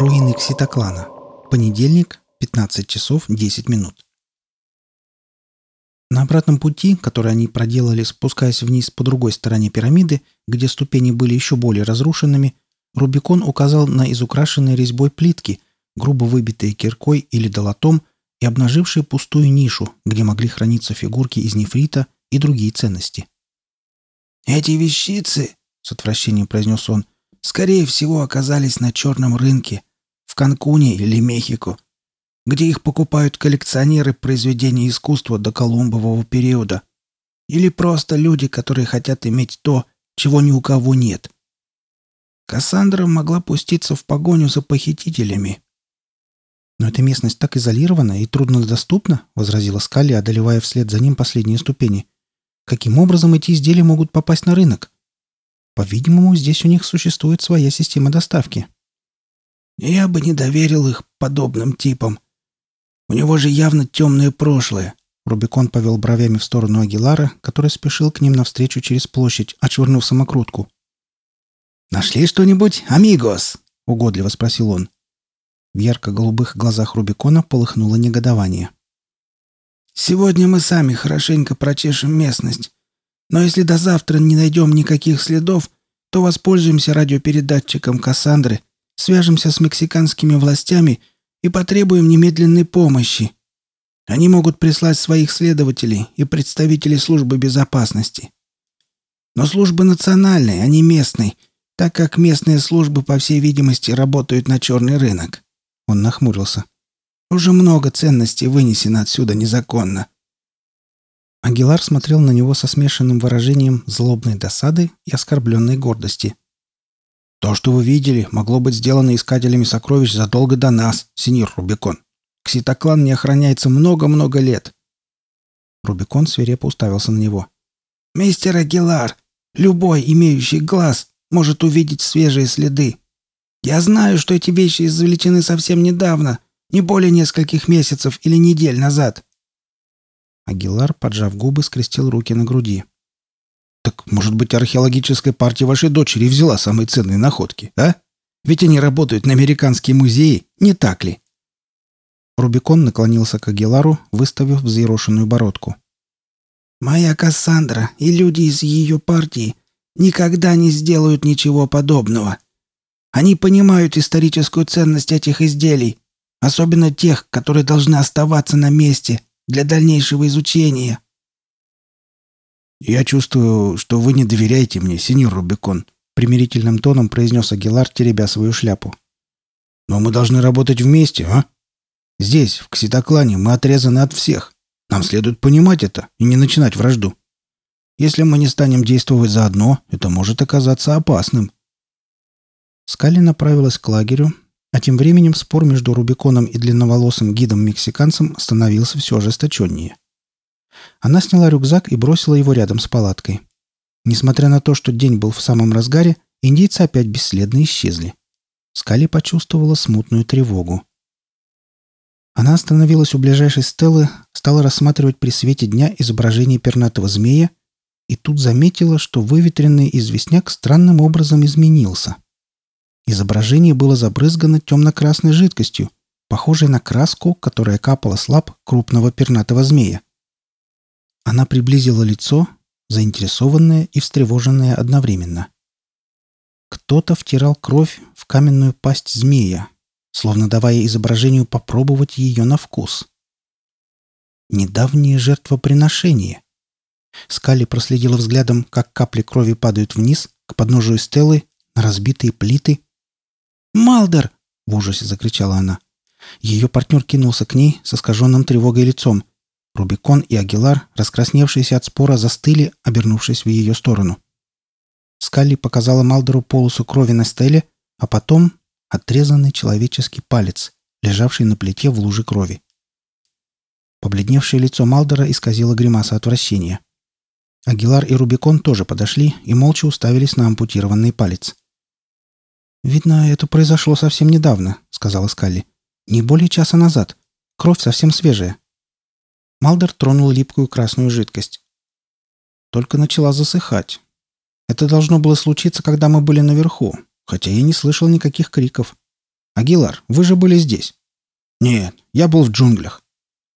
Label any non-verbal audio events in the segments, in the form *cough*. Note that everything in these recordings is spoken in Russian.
Руины Кситоклана. Понедельник, 15 часов 10 минут. На обратном пути, который они проделали, спускаясь вниз по другой стороне пирамиды, где ступени были еще более разрушенными, Рубикон указал на изукрашенные резьбой плитки, грубо выбитые киркой или долотом и обнажившие пустую нишу, где могли храниться фигурки из нефрита и другие ценности. «Эти вещицы», — с отвращением произнес он, — «скорее всего оказались на черном рынке, в Канкуне или Мехико, где их покупают коллекционеры произведений искусства до Колумбового периода. Или просто люди, которые хотят иметь то, чего ни у кого нет. Кассандра могла пуститься в погоню за похитителями. «Но эта местность так изолирована и труднодоступна», — возразила Скали, одолевая вслед за ним последние ступени. «Каким образом эти изделия могут попасть на рынок? По-видимому, здесь у них существует своя система доставки». «Я бы не доверил их подобным типам», у него же явно темное прошлое. Рубикон повел бровями в сторону Агилара, который спешил к ним навстречу через площадь, отшвырнув самокрутку. «Нашли что-нибудь, амигос?» — угодливо спросил он. В ярко-голубых глазах Рубикона полыхнуло негодование. «Сегодня мы сами хорошенько прочешем местность. Но если до завтра не найдем никаких следов, то воспользуемся радиопередатчиком Кассандры, свяжемся с мексиканскими властями и потребуем немедленной помощи. Они могут прислать своих следователей и представителей службы безопасности. Но службы национальной, а не местной, так как местные службы, по всей видимости, работают на черный рынок. Он нахмурился. Уже много ценностей вынесено отсюда незаконно. Агилар смотрел на него со смешанным выражением злобной досады и оскорбленной гордости. То, что вы видели, могло быть сделано искателями сокровищ задолго до нас, сеньор Рубикон. Кситоклан не охраняется много-много лет. Рубикон свирепо уставился на него. «Мистер Агилар, любой, имеющий глаз, может увидеть свежие следы. Я знаю, что эти вещи извлечены совсем недавно, не более нескольких месяцев или недель назад». Агилар, поджав губы, скрестил руки на груди. Так, может быть, археологическая партия вашей дочери взяла самые ценные находки, а? Ведь они работают на американские музеи, не так ли?» Рубикон наклонился к Агилару, выставив взъерошенную бородку. «Моя Кассандра и люди из ее партии никогда не сделают ничего подобного. Они понимают историческую ценность этих изделий, особенно тех, которые должны оставаться на месте для дальнейшего изучения». «Я чувствую, что вы не доверяете мне, сеньор Рубикон», — примирительным тоном произнес Агилар, теребя свою шляпу. «Но мы должны работать вместе, а? Здесь, в Кситоклане, мы отрезаны от всех. Нам следует понимать это и не начинать вражду. Если мы не станем действовать заодно, это может оказаться опасным». Скали направилась к лагерю, а тем временем спор между Рубиконом и длинноволосым гидом-мексиканцем становился все ожесточеннее. Она сняла рюкзак и бросила его рядом с палаткой. Несмотря на то, что день был в самом разгаре, индейцы опять бесследно исчезли. Скали почувствовала смутную тревогу. Она остановилась у ближайшей стелы, стала рассматривать при свете дня изображение пернатого змея и тут заметила, что выветренный известняк странным образом изменился. Изображение было забрызгано темно-красной жидкостью, похожей на краску, которая капала с лап крупного пернатого змея. Она приблизила лицо, заинтересованная и встревоженная одновременно. Кто-то втирал кровь в каменную пасть змея, словно давая изображению попробовать ее на вкус. Недавнее жертвоприношение. Скали проследила взглядом, как капли крови падают вниз, к подножию стелы, на разбитые плиты. «Малдер!» — в ужасе закричала она. Ее партнер кинулся к ней с искаженным тревогой лицом. Рубикон и Агилар, раскрасневшиеся от спора, застыли, обернувшись в ее сторону. Скалли показала Малдеру полосу крови на стеле, а потом отрезанный человеческий палец, лежавший на плите в луже крови. Побледневшее лицо Малдера исказило гримаса отвращения. Агилар и Рубикон тоже подошли и молча уставились на ампутированный палец. «Видно, это произошло совсем недавно», — сказала Скалли. «Не более часа назад. Кровь совсем свежая. Малдер тронул липкую красную жидкость. Только начала засыхать. Это должно было случиться, когда мы были наверху, хотя я не слышал никаких криков. Агилар, вы же были здесь». «Нет, я был в джунглях».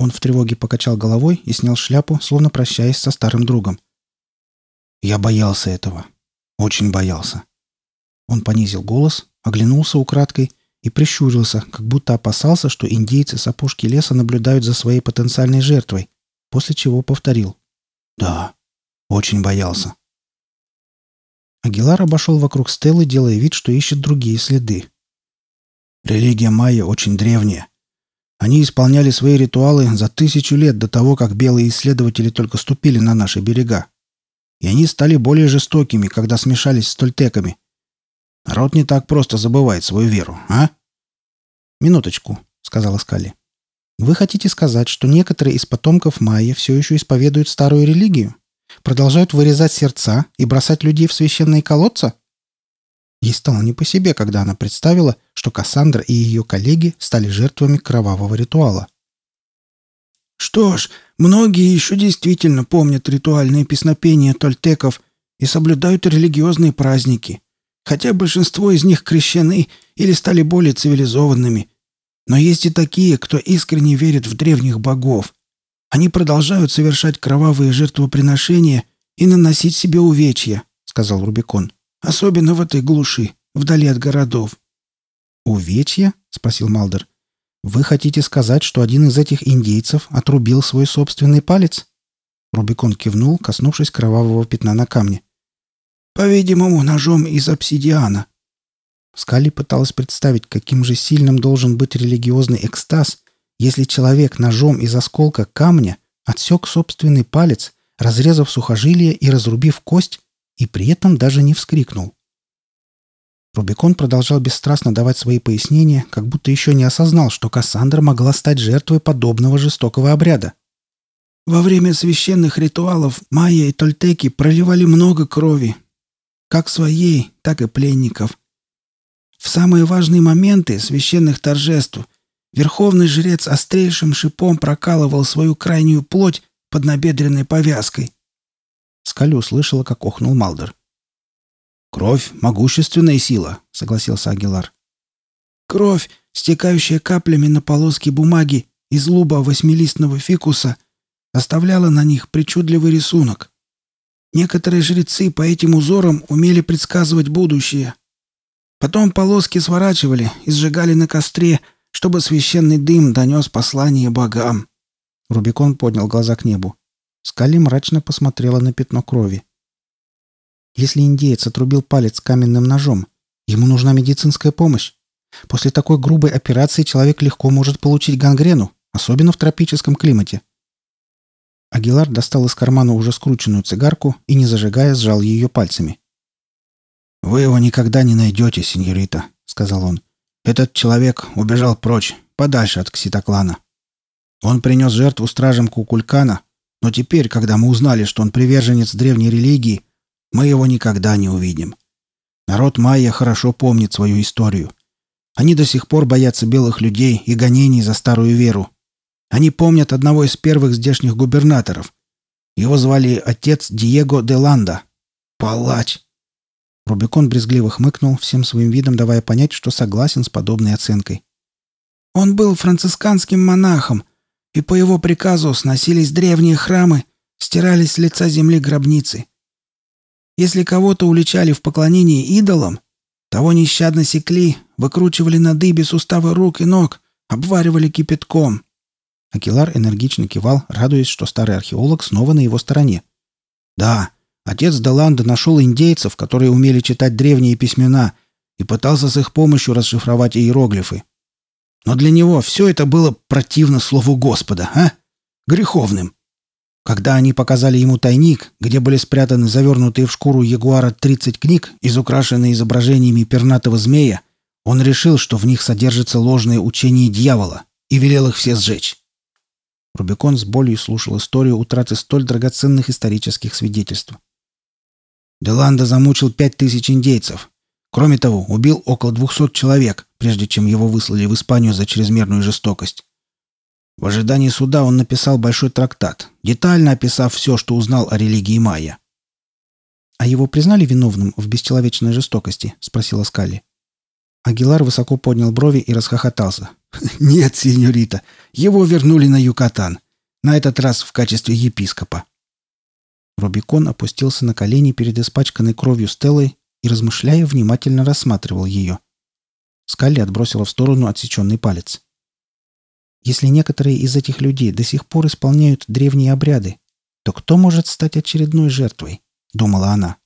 Он в тревоге покачал головой и снял шляпу, словно прощаясь со старым другом. «Я боялся этого. Очень боялся». Он понизил голос, оглянулся украдкой и прищурился, как будто опасался, что индейцы с опушки леса наблюдают за своей потенциальной жертвой, после чего повторил. «Да, очень боялся». Агилар обошел вокруг Стеллы, делая вид, что ищет другие следы. Религия майя очень древняя. Они исполняли свои ритуалы за тысячу лет до того, как белые исследователи только ступили на наши берега. И они стали более жестокими, когда смешались с тольтеками. Народ не так просто забывает свою веру, а? «Минуточку», — сказала Скали. «Вы хотите сказать, что некоторые из потомков майя все еще исповедуют старую религию? Продолжают вырезать сердца и бросать людей в священные колодца?» Ей стало не по себе, когда она представила, что Кассандра и ее коллеги стали жертвами кровавого ритуала. «Что ж, многие еще действительно помнят ритуальные песнопения тольтеков и соблюдают религиозные праздники, хотя большинство из них крещены или стали более цивилизованными. Но есть и такие, кто искренне верит в древних богов. Они продолжают совершать кровавые жертвоприношения и наносить себе увечья», — сказал Рубикон. Особенно в этой глуши, вдали от городов. «Увечья?» — спросил Малдер. «Вы хотите сказать, что один из этих индейцев отрубил свой собственный палец?» Рубикон кивнул, коснувшись кровавого пятна на камне. «По-видимому, ножом из обсидиана». Скали пыталась представить, каким же сильным должен быть религиозный экстаз, если человек ножом из осколка камня отсек собственный палец, разрезав сухожилие и разрубив кость, и при этом даже не вскрикнул. Рубикон продолжал бесстрастно давать свои пояснения, как будто еще не осознал, что Кассандра могла стать жертвой подобного жестокого обряда. Во время священных ритуалов майя и тольтеки проливали много крови. Как своей, так и пленников. В самые важные моменты священных торжеств верховный жрец острейшим шипом прокалывал свою крайнюю плоть под набедренной повязкой. Скали услышала, как охнул Малдер. «Кровь — могущественная сила», — согласился Агилар. «Кровь, стекающая каплями на полоски бумаги из луба восьмилистного фикуса, оставляла на них причудливый рисунок. Некоторые жрецы по этим узорам умели предсказывать будущее. Потом полоски сворачивали и сжигали на костре, чтобы священный дым донес послание богам». Рубикон поднял глаза к небу. Скали мрачно посмотрела на пятно крови. Если индеец отрубил палец каменным ножом, ему нужна медицинская помощь. После такой грубой операции человек легко может получить гангрену, особенно в тропическом климате. Агилар достал из кармана уже скрученную цигарку и, не зажигая, сжал ее пальцами. «Вы его никогда не найдете, сеньорита», — сказал он. «Этот человек убежал прочь, подальше от Кситоклана. Он принес жертву стражам Кукулькана, но теперь, когда мы узнали, что он приверженец древней религии, мы его никогда не увидим. Народ майя хорошо помнит свою историю. Они до сих пор боятся белых людей и гонений за старую веру. Они помнят одного из первых здешних губернаторов. Его звали отец Диего де Ланда. Палач. Рубикон брезгливо хмыкнул, всем своим видом давая понять, что согласен с подобной оценкой. «Он был францисканским монахом, и по его приказу сносились древние храмы, стирались с лица земли гробницы. Если кого-то уличали в поклонении идолам, того нещадно секли, выкручивали на дыбе суставы рук и ног, обваривали кипятком. Акилар энергично кивал, радуясь, что старый археолог снова на его стороне. «Да, отец Деланда нашел индейцев, которые умели читать древние письмена, и пытался с их помощью расшифровать иероглифы. Но для него все это было противно слову Господа, а? Греховным. Когда они показали ему тайник, где были спрятаны завернутые в шкуру ягуара 30 книг, изукрашенные изображениями пернатого змея, он решил, что в них содержится ложное учение дьявола, и велел их все сжечь. Рубикон с болью слушал историю утраты столь драгоценных исторических свидетельств. Деланда замучил пять тысяч индейцев, Кроме того, убил около двухсот человек, прежде чем его выслали в Испанию за чрезмерную жестокость. В ожидании суда он написал большой трактат, детально описав все, что узнал о религии майя. «А его признали виновным в бесчеловечной жестокости?» — спросила Скалли. Агилар высоко поднял брови и расхохотался. *laughs* «Нет, сеньорита, его вернули на Юкатан. На этот раз в качестве епископа». Рубикон опустился на колени перед испачканной кровью Стеллой и, размышляя, внимательно рассматривал ее. Скалли отбросила в сторону отсеченный палец. Если некоторые из этих людей до сих пор исполняют древние обряды, то кто может стать очередной жертвой? Думала она.